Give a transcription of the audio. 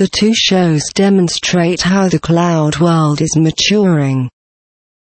The two shows demonstrate how the cloud world is maturing.